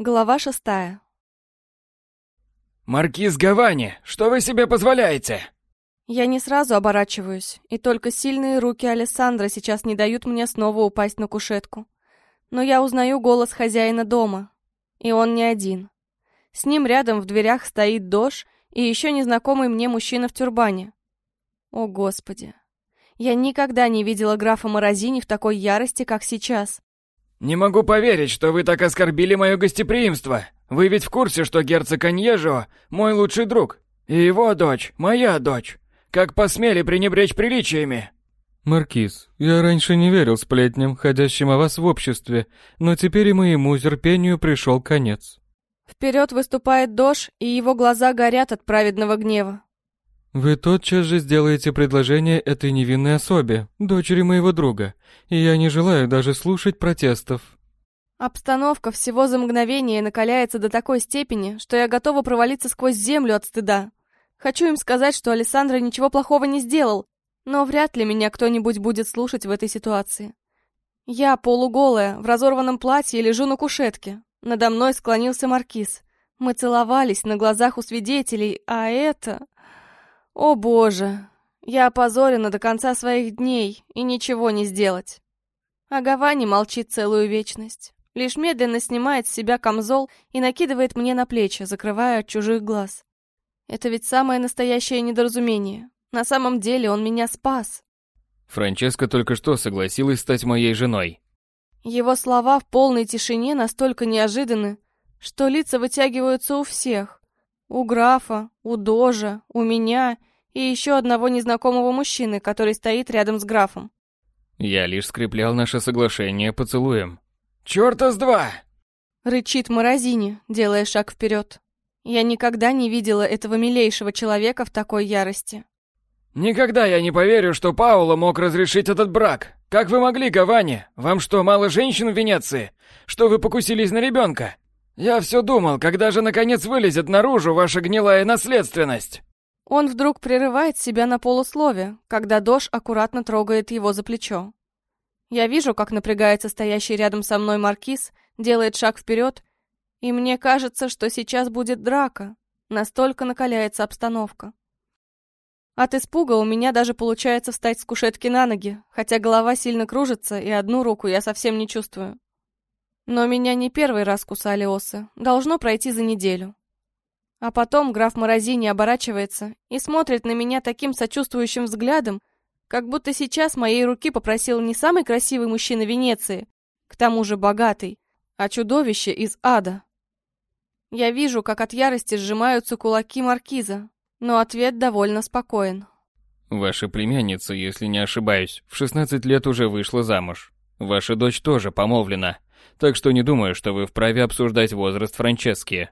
Глава шестая. «Маркиз Гавани, что вы себе позволяете?» Я не сразу оборачиваюсь, и только сильные руки Александра сейчас не дают мне снова упасть на кушетку. Но я узнаю голос хозяина дома, и он не один. С ним рядом в дверях стоит Дош и еще незнакомый мне мужчина в тюрбане. О, Господи. Я никогда не видела графа Морозини в такой ярости, как сейчас. «Не могу поверить, что вы так оскорбили мое гостеприимство. Вы ведь в курсе, что герцог Аньежо – мой лучший друг, и его дочь – моя дочь. Как посмели пренебречь приличиями?» «Маркиз, я раньше не верил сплетням, ходящим о вас в обществе, но теперь и моему терпению пришел конец». Вперед выступает Дош, и его глаза горят от праведного гнева. Вы тотчас же сделаете предложение этой невинной особе, дочери моего друга, и я не желаю даже слушать протестов. Обстановка всего за мгновение накаляется до такой степени, что я готова провалиться сквозь землю от стыда. Хочу им сказать, что Александра ничего плохого не сделал, но вряд ли меня кто-нибудь будет слушать в этой ситуации. Я, полуголая, в разорванном платье, лежу на кушетке. Надо мной склонился маркиз. Мы целовались на глазах у свидетелей, а это... О боже, я опозорена до конца своих дней, и ничего не сделать. А Гавани молчит целую вечность. Лишь медленно снимает с себя камзол и накидывает мне на плечи, закрывая от чужих глаз. Это ведь самое настоящее недоразумение. На самом деле он меня спас. Франческа только что согласилась стать моей женой. Его слова в полной тишине настолько неожиданны, что лица вытягиваются у всех. У графа, у дожа, у меня и еще одного незнакомого мужчины, который стоит рядом с графом. Я лишь скреплял наше соглашение поцелуем. «Чёрта с два!» Рычит Морозини, делая шаг вперед. Я никогда не видела этого милейшего человека в такой ярости. «Никогда я не поверю, что Пауло мог разрешить этот брак. Как вы могли, Гавани? Вам что, мало женщин в Венеции? Что вы покусились на ребенка? Я все думал, когда же наконец вылезет наружу ваша гнилая наследственность?» Он вдруг прерывает себя на полуслове, когда Дош аккуратно трогает его за плечо. Я вижу, как напрягается стоящий рядом со мной маркиз, делает шаг вперед, и мне кажется, что сейчас будет драка. Настолько накаляется обстановка. От испуга у меня даже получается встать с кушетки на ноги, хотя голова сильно кружится, и одну руку я совсем не чувствую. Но меня не первый раз кусали осы. Должно пройти за неделю. А потом граф Морозини оборачивается и смотрит на меня таким сочувствующим взглядом, как будто сейчас моей руки попросил не самый красивый мужчина Венеции, к тому же богатый, а чудовище из ада. Я вижу, как от ярости сжимаются кулаки маркиза, но ответ довольно спокоен. Ваша племянница, если не ошибаюсь, в 16 лет уже вышла замуж. Ваша дочь тоже помолвлена, так что не думаю, что вы вправе обсуждать возраст Франчески.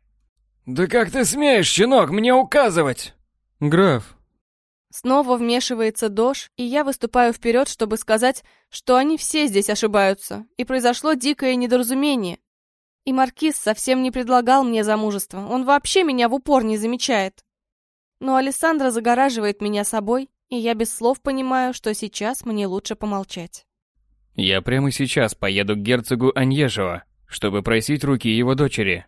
«Да как ты смеешь, щенок, мне указывать?» «Граф». Снова вмешивается Дош, и я выступаю вперед, чтобы сказать, что они все здесь ошибаются, и произошло дикое недоразумение. И Маркиз совсем не предлагал мне замужество, он вообще меня в упор не замечает. Но Александра загораживает меня собой, и я без слов понимаю, что сейчас мне лучше помолчать. «Я прямо сейчас поеду к герцогу Аньежева, чтобы просить руки его дочери»,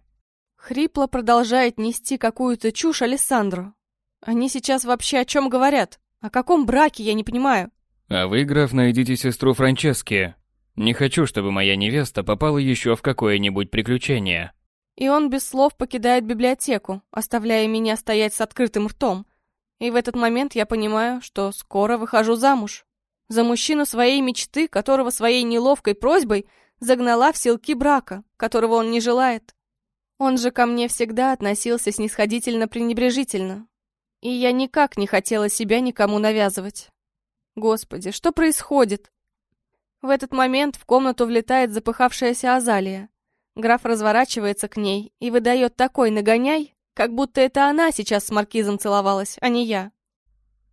Хрипло продолжает нести какую-то чушь Алессандру. Они сейчас вообще о чем говорят? О каком браке, я не понимаю. А вы, граф, найдите сестру Франчески. Не хочу, чтобы моя невеста попала еще в какое-нибудь приключение. И он без слов покидает библиотеку, оставляя меня стоять с открытым ртом. И в этот момент я понимаю, что скоро выхожу замуж. За мужчину своей мечты, которого своей неловкой просьбой загнала в селки брака, которого он не желает. Он же ко мне всегда относился снисходительно-пренебрежительно. И я никак не хотела себя никому навязывать. Господи, что происходит? В этот момент в комнату влетает запыхавшаяся Азалия. Граф разворачивается к ней и выдает такой нагоняй, как будто это она сейчас с маркизом целовалась, а не я.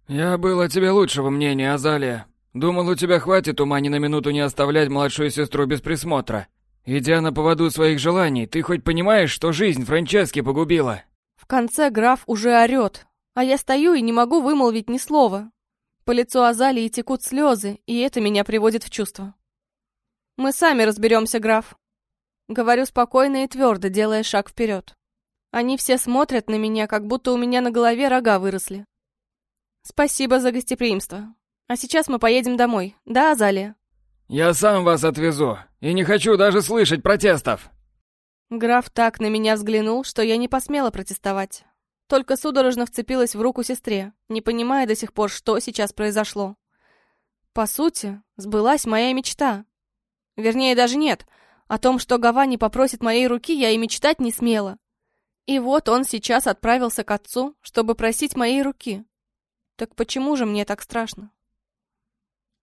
«Я был о тебе лучшего мнения, Азалия. Думал, у тебя хватит ума ни на минуту не оставлять младшую сестру без присмотра. Идя на поводу своих желаний, ты хоть понимаешь, что жизнь Франчески погубила? В конце граф уже орёт, а я стою и не могу вымолвить ни слова. По лицу Азалии текут слезы, и это меня приводит в чувство. Мы сами разберемся, граф. Говорю спокойно и твердо, делая шаг вперед. Они все смотрят на меня, как будто у меня на голове рога выросли. Спасибо за гостеприимство. А сейчас мы поедем домой. Да, Азалия? Я сам вас отвезу, и не хочу даже слышать протестов. Граф так на меня взглянул, что я не посмела протестовать. Только судорожно вцепилась в руку сестре, не понимая до сих пор, что сейчас произошло. По сути, сбылась моя мечта. Вернее, даже нет. О том, что Гавани попросит моей руки, я и мечтать не смела. И вот он сейчас отправился к отцу, чтобы просить моей руки. Так почему же мне так страшно?